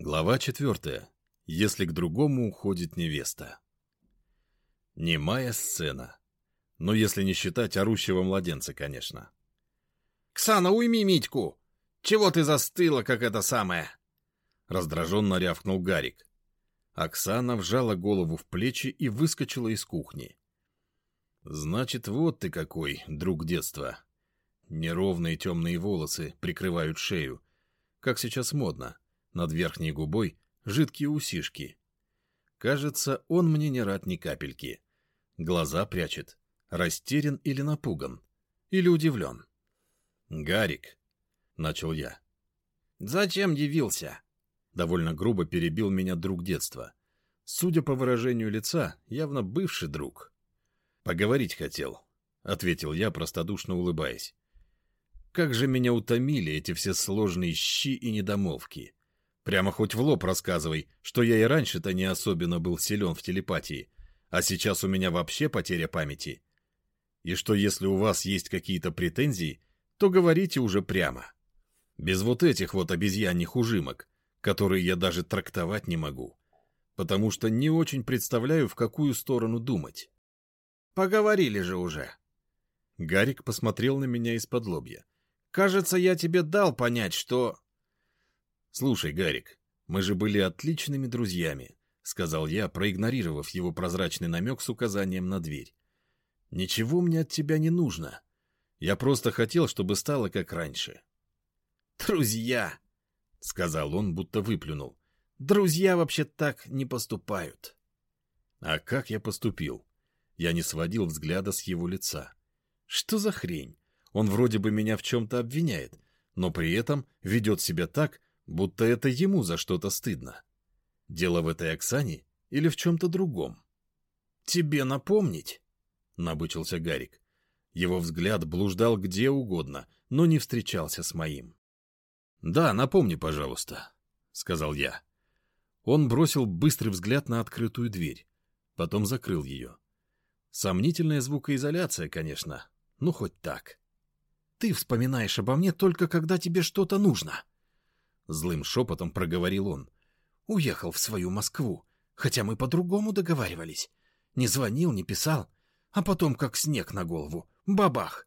Глава четвертая. Если к другому уходит невеста. Немая сцена. Но если не считать орущего младенца, конечно. «Ксана, уйми Митьку! Чего ты застыла, как это самое?» Раздраженно рявкнул Гарик. Оксана вжала голову в плечи и выскочила из кухни. «Значит, вот ты какой, друг детства. Неровные темные волосы прикрывают шею, как сейчас модно. Над верхней губой жидкие усишки. Кажется, он мне не рад ни капельки. Глаза прячет. Растерян или напуган. Или удивлен. «Гарик», — начал я. «Зачем явился?» Довольно грубо перебил меня друг детства. Судя по выражению лица, явно бывший друг. «Поговорить хотел», — ответил я, простодушно улыбаясь. «Как же меня утомили эти все сложные щи и недомолвки. Прямо хоть в лоб рассказывай, что я и раньше-то не особенно был силен в телепатии, а сейчас у меня вообще потеря памяти. И что если у вас есть какие-то претензии, то говорите уже прямо. Без вот этих вот обезьяньих ужимок, которые я даже трактовать не могу, потому что не очень представляю, в какую сторону думать. Поговорили же уже. Гарик посмотрел на меня из-под лобья. Кажется, я тебе дал понять, что... «Слушай, Гарик, мы же были отличными друзьями», — сказал я, проигнорировав его прозрачный намек с указанием на дверь. «Ничего мне от тебя не нужно. Я просто хотел, чтобы стало как раньше». «Друзья!» — сказал он, будто выплюнул. «Друзья вообще так не поступают». А как я поступил? Я не сводил взгляда с его лица. Что за хрень? Он вроде бы меня в чем-то обвиняет, но при этом ведет себя так, будто это ему за что-то стыдно. Дело в этой Оксане или в чем-то другом? «Тебе напомнить?» — набычился Гарик. Его взгляд блуждал где угодно, но не встречался с моим. «Да, напомни, пожалуйста», — сказал я. Он бросил быстрый взгляд на открытую дверь, потом закрыл ее. Сомнительная звукоизоляция, конечно, ну хоть так. «Ты вспоминаешь обо мне только когда тебе что-то нужно», Злым шепотом проговорил он. Уехал в свою Москву, хотя мы по-другому договаривались. Не звонил, не писал, а потом как снег на голову. Бабах!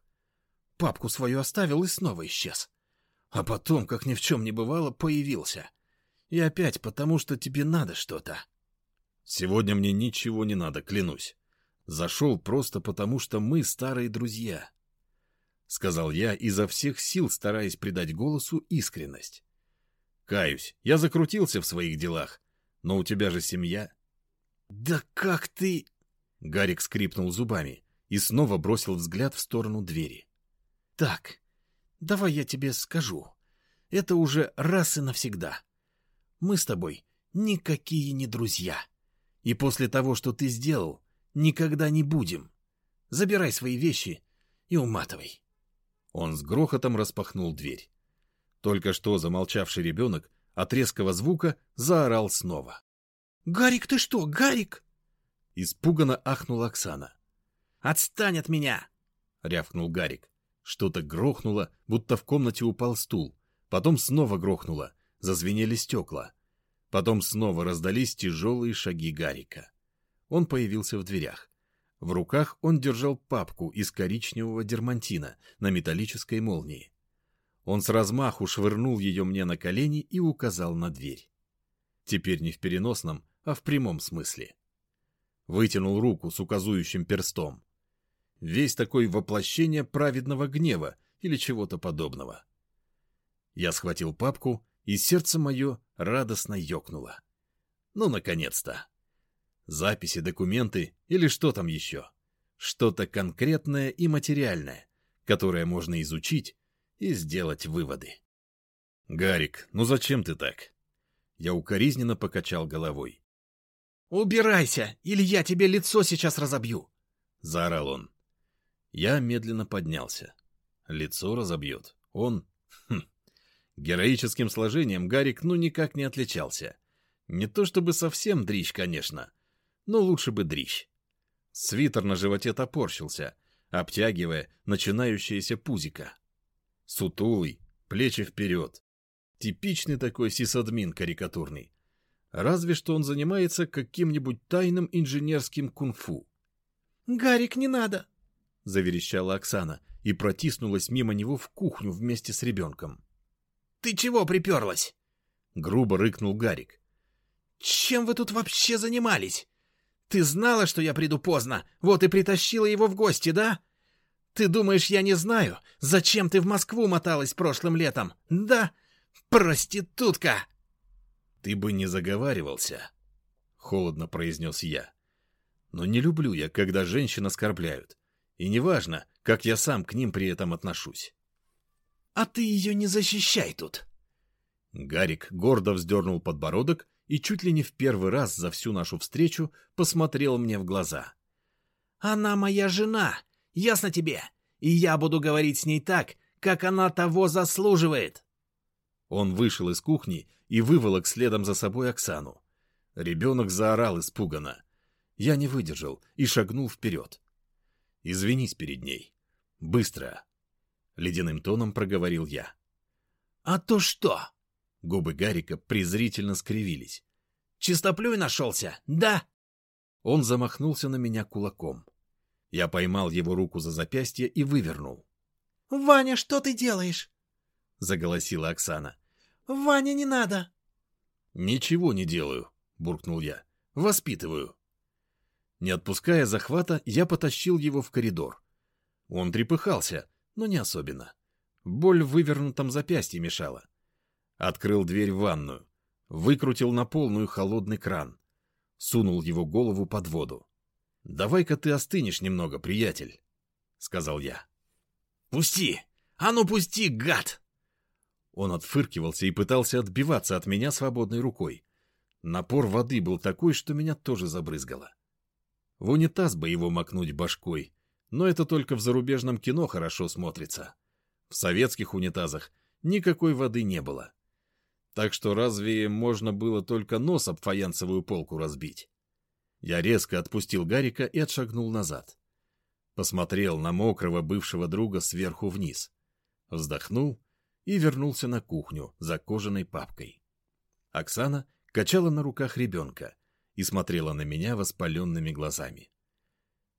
Папку свою оставил и снова исчез. А потом, как ни в чем не бывало, появился. И опять потому, что тебе надо что-то. Сегодня мне ничего не надо, клянусь. Зашел просто потому, что мы старые друзья. Сказал я, изо всех сил стараясь придать голосу искренность. Каюсь, я закрутился в своих делах. Но у тебя же семья. Да как ты... Гарик скрипнул зубами и снова бросил взгляд в сторону двери. Так, давай я тебе скажу. Это уже раз и навсегда. Мы с тобой никакие не друзья. И после того, что ты сделал, никогда не будем. Забирай свои вещи и уматывай. Он с грохотом распахнул дверь. Только что замолчавший ребенок от резкого звука заорал снова. «Гарик, ты что, Гарик?» Испуганно ахнула Оксана. «Отстань от меня!» — рявкнул Гарик. Что-то грохнуло, будто в комнате упал стул. Потом снова грохнуло, зазвенели стекла. Потом снова раздались тяжелые шаги Гарика. Он появился в дверях. В руках он держал папку из коричневого дермантина на металлической молнии. Он с размаху швырнул ее мне на колени и указал на дверь. Теперь не в переносном, а в прямом смысле. Вытянул руку с указующим перстом. Весь такой воплощение праведного гнева или чего-то подобного. Я схватил папку, и сердце мое радостно ёкнуло. Ну, наконец-то! Записи, документы или что там еще? Что-то конкретное и материальное, которое можно изучить и сделать выводы. «Гарик, ну зачем ты так?» Я укоризненно покачал головой. «Убирайся, или я тебе лицо сейчас разобью!» — заорал он. Я медленно поднялся. Лицо разобьет. Он... Хм, героическим сложением Гарик ну никак не отличался. Не то чтобы совсем дрищ, конечно, но лучше бы дрищ. Свитер на животе топорщился, обтягивая начинающееся пузико. Сутулый, плечи вперед. Типичный такой сисадмин карикатурный. Разве что он занимается каким-нибудь тайным инженерским кунг-фу. «Гарик, не надо!» — заверещала Оксана и протиснулась мимо него в кухню вместе с ребенком. «Ты чего приперлась?» — грубо рыкнул Гарик. «Чем вы тут вообще занимались? Ты знала, что я приду поздно, вот и притащила его в гости, да? Ты думаешь, я не знаю, зачем ты в Москву моталась прошлым летом, да? Проститутка!» «Ты бы не заговаривался», — холодно произнес я. «Но не люблю я, когда женщин оскорбляют. И неважно, как я сам к ним при этом отношусь». «А ты ее не защищай тут!» Гарик гордо вздернул подбородок и чуть ли не в первый раз за всю нашу встречу посмотрел мне в глаза. «Она моя жена, ясно тебе? И я буду говорить с ней так, как она того заслуживает!» Он вышел из кухни и выволок следом за собой Оксану. Ребенок заорал испуганно. Я не выдержал и шагнул вперед. «Извинись перед ней. Быстро!» — ледяным тоном проговорил я. «А то что?» Губы Гарика презрительно скривились. «Чистоплюй нашелся, да?» Он замахнулся на меня кулаком. Я поймал его руку за запястье и вывернул. «Ваня, что ты делаешь?» — заголосила Оксана. «Ваня, не надо!» «Ничего не делаю», — буркнул я. «Воспитываю». Не отпуская захвата, я потащил его в коридор. Он трепыхался, но не особенно. Боль в вывернутом запястье мешала. Открыл дверь в ванную. Выкрутил на полную холодный кран. Сунул его голову под воду. «Давай-ка ты остынешь немного, приятель», — сказал я. «Пусти! А ну пусти, гад!» Он отфыркивался и пытался отбиваться от меня свободной рукой. Напор воды был такой, что меня тоже забрызгало. В унитаз бы его макнуть башкой, но это только в зарубежном кино хорошо смотрится. В советских унитазах никакой воды не было. Так что разве можно было только нос об фаянсовую полку разбить? Я резко отпустил Гарика и отшагнул назад. Посмотрел на мокрого бывшего друга сверху вниз. Вздохнул и вернулся на кухню за кожаной папкой. Оксана качала на руках ребенка и смотрела на меня воспаленными глазами.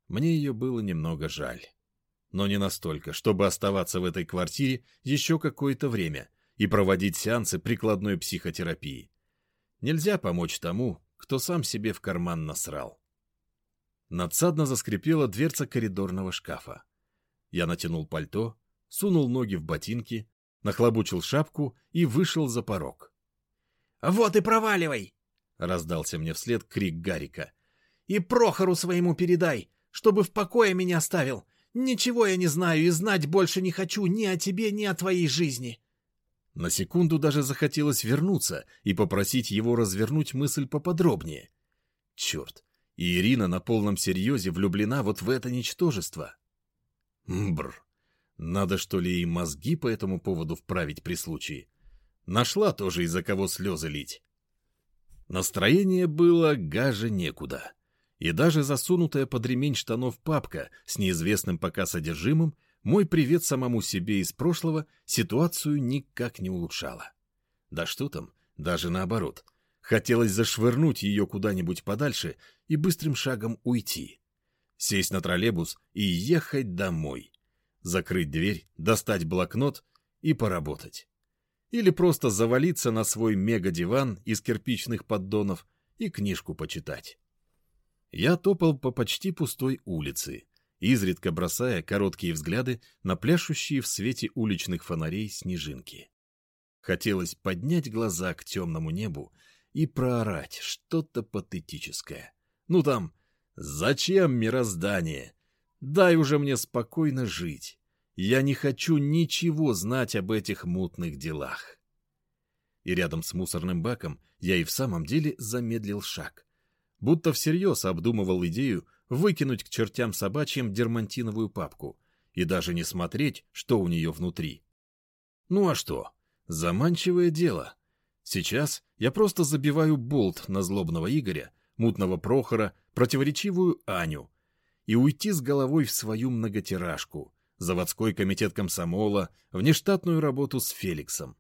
Мне ее было немного жаль. Но не настолько, чтобы оставаться в этой квартире еще какое-то время и проводить сеансы прикладной психотерапии. Нельзя помочь тому, кто сам себе в карман насрал. Надсадно заскрипела дверца коридорного шкафа. Я натянул пальто, сунул ноги в ботинки, нахлобучил шапку и вышел за порог. «Вот и проваливай!» — раздался мне вслед крик Гарика. «И Прохору своему передай, чтобы в покое меня оставил. Ничего я не знаю и знать больше не хочу ни о тебе, ни о твоей жизни». На секунду даже захотелось вернуться и попросить его развернуть мысль поподробнее. Черт, и Ирина на полном серьезе влюблена вот в это ничтожество. Бр. Надо что ли и мозги по этому поводу вправить при случае. Нашла тоже из-за кого слезы лить. Настроение было гаже некуда. И даже засунутая под ремень штанов папка с неизвестным пока содержимым мой привет самому себе из прошлого ситуацию никак не улучшала. Да что там, даже наоборот. Хотелось зашвырнуть ее куда-нибудь подальше и быстрым шагом уйти. Сесть на троллейбус и ехать домой. Закрыть дверь, достать блокнот и поработать. Или просто завалиться на свой мега-диван из кирпичных поддонов и книжку почитать. Я топал по почти пустой улице, изредка бросая короткие взгляды на пляшущие в свете уличных фонарей снежинки. Хотелось поднять глаза к темному небу и проорать что-то патетическое. Ну там, зачем мироздание? Дай уже мне спокойно жить. Я не хочу ничего знать об этих мутных делах. И рядом с мусорным баком я и в самом деле замедлил шаг. Будто всерьез обдумывал идею выкинуть к чертям собачьим дермантиновую папку и даже не смотреть, что у нее внутри. Ну а что? Заманчивое дело. Сейчас я просто забиваю болт на злобного Игоря, мутного Прохора, противоречивую Аню и уйти с головой в свою многотиражку, заводской комитет комсомола, внештатную работу с Феликсом.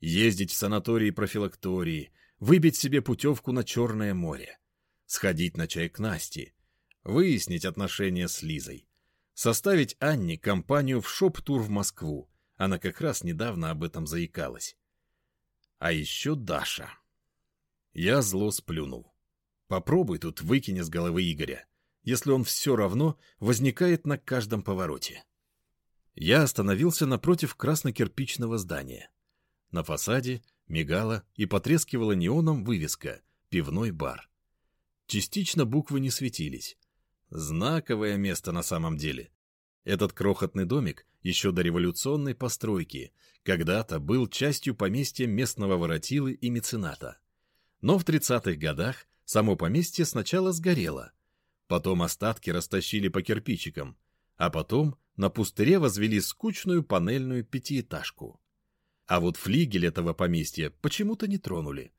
Ездить в санатории-профилактории, выбить себе путевку на Черное море, сходить на чай к Насте, выяснить отношения с Лизой, составить Анне компанию в шоп-тур в Москву. Она как раз недавно об этом заикалась. А еще Даша. Я зло сплюнул. Попробуй тут выкини с головы Игоря, если он все равно возникает на каждом повороте. Я остановился напротив красно-кирпичного здания. На фасаде мигала и потрескивала неоном вывеска «Пивной бар». Частично буквы не светились. Знаковое место на самом деле. Этот крохотный домик еще до революционной постройки когда-то был частью поместья местного воротилы и мецената. Но в 30-х годах само поместье сначала сгорело, потом остатки растащили по кирпичикам, а потом на пустыре возвели скучную панельную пятиэтажку. А вот флигель этого поместья почему-то не тронули.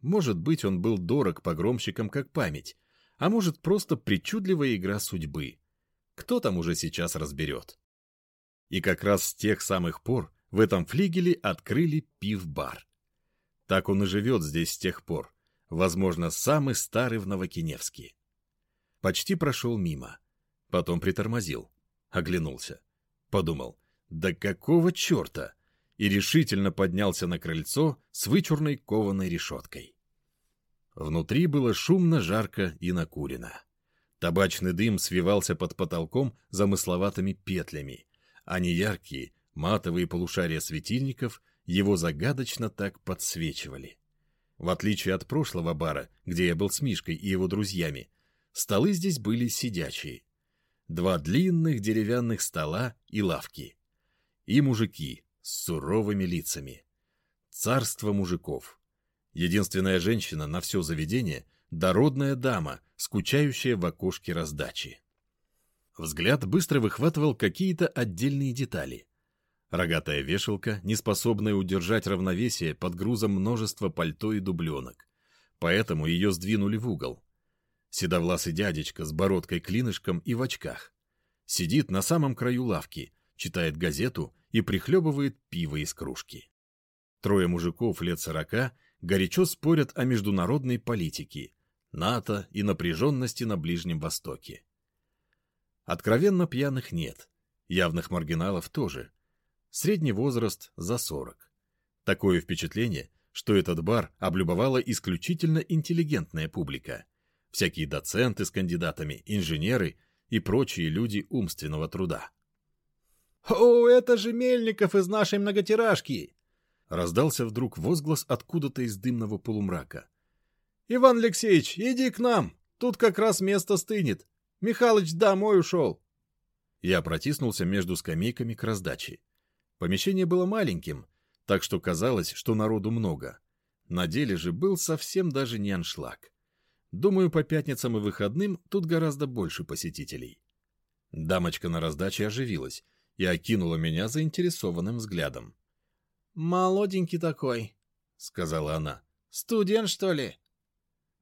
Может быть, он был дорог погромщикам как память, а может, просто причудливая игра судьбы. Кто там уже сейчас разберет? И как раз с тех самых пор в этом флигеле открыли пив-бар. Так он и живет здесь с тех пор. Возможно, самый старый в Новокиневске. Почти прошел мимо. Потом притормозил. Оглянулся. Подумал, да какого черта? и решительно поднялся на крыльцо с вычурной кованой решеткой. Внутри было шумно, жарко и накурено. Табачный дым свивался под потолком замысловатыми петлями, а неяркие, матовые полушария светильников его загадочно так подсвечивали. В отличие от прошлого бара, где я был с Мишкой и его друзьями, столы здесь были сидячие. Два длинных деревянных стола и лавки. И мужики, с суровыми лицами. Царство мужиков. Единственная женщина на все заведение — дородная дама, скучающая в окошке раздачи. Взгляд быстро выхватывал какие-то отдельные детали. Рогатая вешалка, неспособная удержать равновесие под грузом множества пальто и дубленок. Поэтому ее сдвинули в угол. Седовласый дядечка с бородкой-клинышком и в очках. Сидит на самом краю лавки, читает газету и прихлебывает пиво из кружки. Трое мужиков лет сорока горячо спорят о международной политике, НАТО и напряженности на Ближнем Востоке. Откровенно пьяных нет, явных маргиналов тоже. Средний возраст за 40. Такое впечатление, что этот бар облюбовала исключительно интеллигентная публика. Всякие доценты с кандидатами, инженеры и прочие люди умственного труда. «О, это же Мельников из нашей многотиражки!» Раздался вдруг возглас откуда-то из дымного полумрака. «Иван Алексеевич, иди к нам! Тут как раз место стынет. Михалыч домой ушел!» Я протиснулся между скамейками к раздаче. Помещение было маленьким, так что казалось, что народу много. На деле же был совсем даже не аншлаг. Думаю, по пятницам и выходным тут гораздо больше посетителей. Дамочка на раздаче оживилась и окинула меня заинтересованным взглядом. «Молоденький такой», — сказала она. «Студент, что ли?»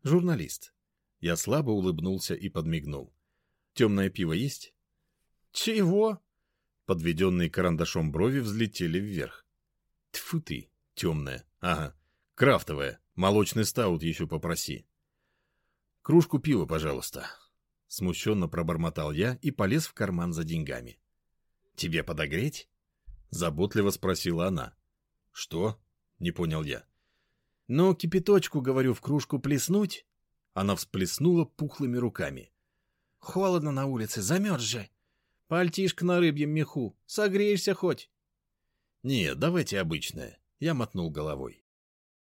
«Журналист». Я слабо улыбнулся и подмигнул. «Темное пиво есть?» «Чего?» Подведенные карандашом брови взлетели вверх. Тьфу ты, темное. Ага, крафтовое. Молочный стаут еще попроси. Кружку пива, пожалуйста. Смущенно пробормотал я и полез в карман за деньгами. «Тебе подогреть?» — заботливо спросила она. «Что?» — не понял я. «Ну, кипяточку, говорю, в кружку плеснуть?» Она всплеснула пухлыми руками. «Холодно на улице, замерз же. Пальтишко на рыбьем меху, согреешься хоть?» «Нет, давайте обычное», — я мотнул головой.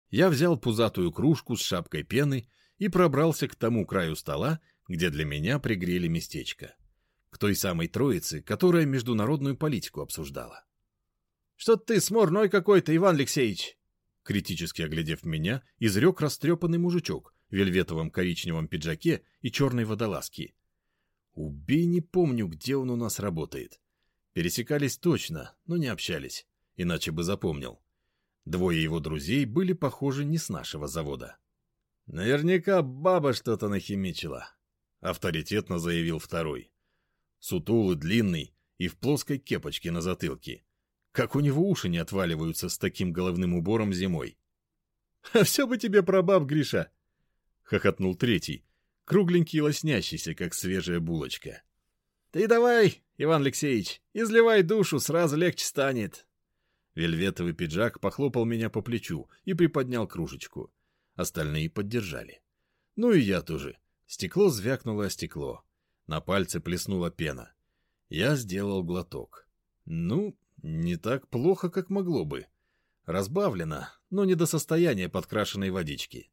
Я взял пузатую кружку с шапкой пены и пробрался к тому краю стола, где для меня пригрели местечко к той самой троице, которая международную политику обсуждала. — Что ты смурной какой-то, Иван Алексеевич? Критически оглядев меня, изрек растрепанный мужичок в вельветовом коричневом пиджаке и черной водолазке. Убей, не помню, где он у нас работает. Пересекались точно, но не общались, иначе бы запомнил. Двое его друзей были похожи не с нашего завода. «Наверняка баба что-то нахимичила», — авторитетно заявил второй сутулый, длинный и в плоской кепочке на затылке. Как у него уши не отваливаются с таким головным убором зимой. — А все бы тебе про баб, Гриша! — хохотнул третий, кругленький и лоснящийся, как свежая булочка. — Ты давай, Иван Алексеевич, изливай душу, сразу легче станет. Вельветовый пиджак похлопал меня по плечу и приподнял кружечку. Остальные поддержали. Ну и я тоже. Стекло звякнуло о стекло. На пальце плеснула пена. Я сделал глоток. Ну, не так плохо, как могло бы. Разбавлено, но не до состояния подкрашенной водички.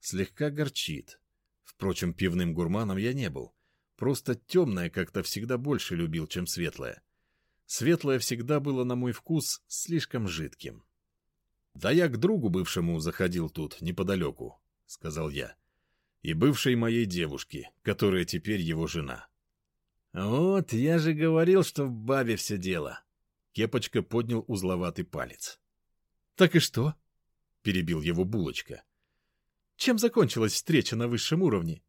Слегка горчит. Впрочем, пивным гурманом я не был. Просто темное как-то всегда больше любил, чем светлое. Светлое всегда было, на мой вкус, слишком жидким. — Да я к другу бывшему заходил тут, неподалеку, — сказал я. — И бывшей моей девушке, которая теперь его жена. — Вот, я же говорил, что в бабе все дело. Кепочка поднял узловатый палец. — Так и что? — перебил его булочка. — Чем закончилась встреча на высшем уровне?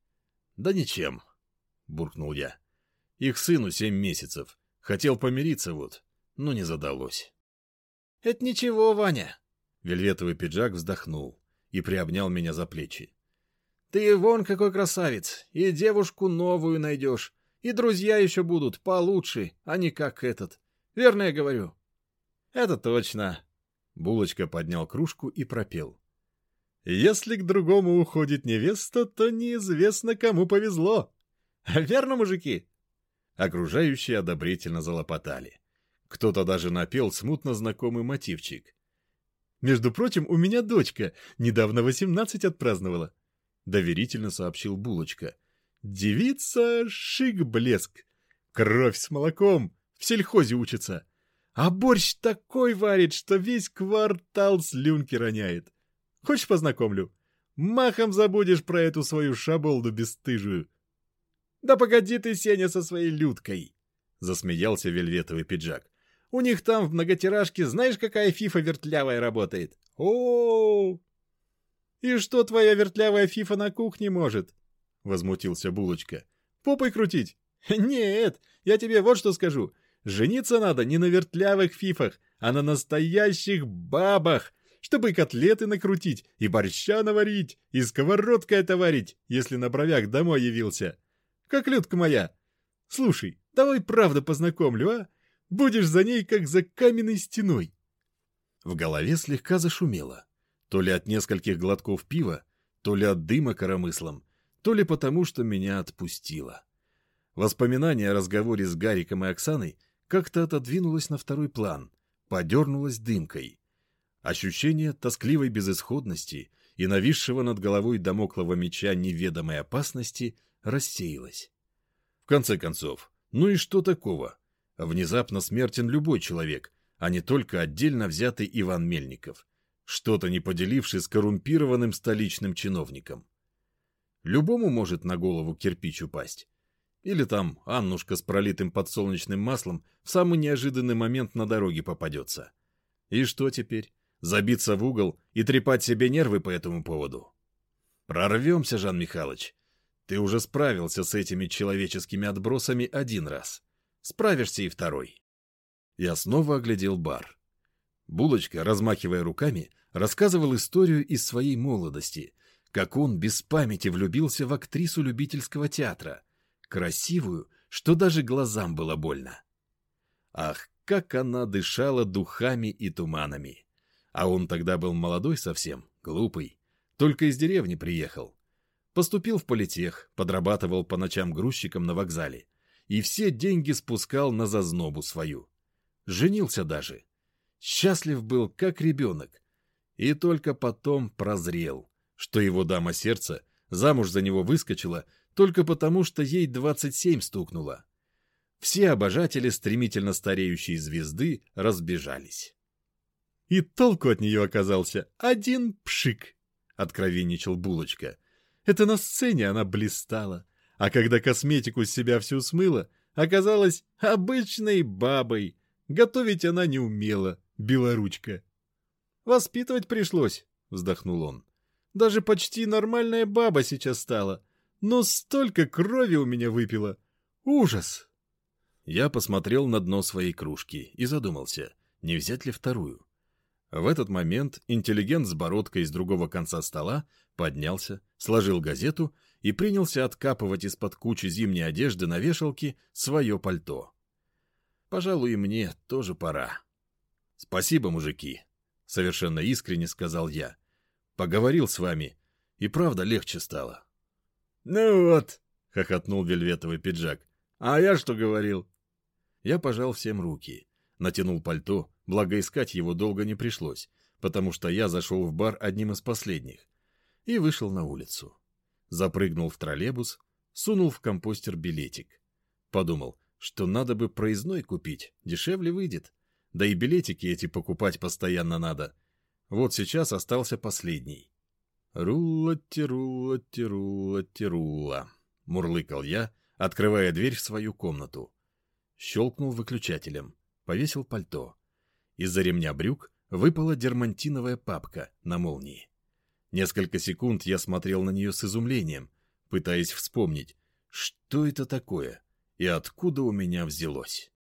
— Да ничем, — буркнул я. — Их сыну семь месяцев. Хотел помириться вот, но не задалось. — Это ничего, Ваня. Вельветовый пиджак вздохнул и приобнял меня за плечи. — Ты вон какой красавец, и девушку новую найдешь, и друзья еще будут получше, а не как этот. Верно я говорю? — Это точно. Булочка поднял кружку и пропел. — Если к другому уходит невеста, то неизвестно, кому повезло. Верно, мужики? Окружающие одобрительно залопотали. Кто-то даже напел смутно знакомый мотивчик. «Между прочим, у меня дочка. Недавно восемнадцать отпраздновала», — доверительно сообщил Булочка. «Девица шик-блеск. Кровь с молоком. В сельхозе учится. А борщ такой варит, что весь квартал слюнки роняет. Хочешь познакомлю? Махом забудешь про эту свою шаболду бесстыжую. «Да погоди ты, Сеня, со своей Людкой!» — засмеялся вельветовый пиджак. «У них там в многотиражке знаешь, какая фифа вертлявая работает? о, «И что твоя вертлявая фифа на кухне может?» — возмутился Булочка. «Попой крутить?» «Нет, я тебе вот что скажу. Жениться надо не на вертлявых фифах, а на настоящих бабах, чтобы и котлеты накрутить, и борща наварить, и сковородкой отоварить, если на бровях домой явился как Людка моя. Слушай, давай правда познакомлю, а? Будешь за ней, как за каменной стеной. В голове слегка зашумело. То ли от нескольких глотков пива, то ли от дыма коромыслом, то ли потому, что меня отпустило. Воспоминание о разговоре с Гариком и Оксаной как-то отодвинулось на второй план, подернулось дымкой. Ощущение тоскливой безысходности и нависшего над головой домоклого меча неведомой опасности рассеялась. В конце концов, ну и что такого? Внезапно смертен любой человек, а не только отдельно взятый Иван Мельников, что-то не поделивший с коррумпированным столичным чиновником. Любому может на голову кирпич упасть. Или там Аннушка с пролитым подсолнечным маслом в самый неожиданный момент на дороге попадется. И что теперь? Забиться в угол и трепать себе нервы по этому поводу? Прорвемся, Жан Михайлович. Ты уже справился с этими человеческими отбросами один раз. Справишься и второй. Я снова оглядел бар. Булочка, размахивая руками, рассказывал историю из своей молодости, как он без памяти влюбился в актрису любительского театра, красивую, что даже глазам было больно. Ах, как она дышала духами и туманами! А он тогда был молодой совсем, глупый, только из деревни приехал. Поступил в политех, подрабатывал по ночам грузчиком на вокзале. И все деньги спускал на зазнобу свою. Женился даже. Счастлив был, как ребенок. И только потом прозрел, что его дама сердца замуж за него выскочила только потому, что ей 27 стукнуло. Все обожатели стремительно стареющей звезды разбежались. «И толку от нее оказался один пшик», — откровенничал Булочка. Это на сцене она блистала. А когда косметику с себя всю смыла, оказалась обычной бабой. Готовить она не умела, белоручка. «Воспитывать пришлось», — вздохнул он. «Даже почти нормальная баба сейчас стала. Но столько крови у меня выпила. Ужас!» Я посмотрел на дно своей кружки и задумался, не взять ли вторую. В этот момент интеллигент с бородкой с другого конца стола поднялся, сложил газету и принялся откапывать из-под кучи зимней одежды на вешалке свое пальто. Пожалуй, и мне тоже пора. «Спасибо, мужики», — совершенно искренне сказал я. «Поговорил с вами, и правда легче стало». «Ну вот», — хохотнул вельветовый пиджак, — «а я что говорил?» Я пожал всем руки, натянул пальто, благо искать его долго не пришлось, потому что я зашел в бар одним из последних, и вышел на улицу. Запрыгнул в троллейбус, сунул в компостер билетик. Подумал, что надо бы проездной купить, дешевле выйдет. Да и билетики эти покупать постоянно надо. Вот сейчас остался последний. «Рула-тирула-тирула-тирула», — мурлыкал я, открывая дверь в свою комнату. Щелкнул выключателем, повесил пальто. Из-за ремня брюк выпала дермантиновая папка на молнии. Несколько секунд я смотрел на нее с изумлением, пытаясь вспомнить, что это такое и откуда у меня взялось.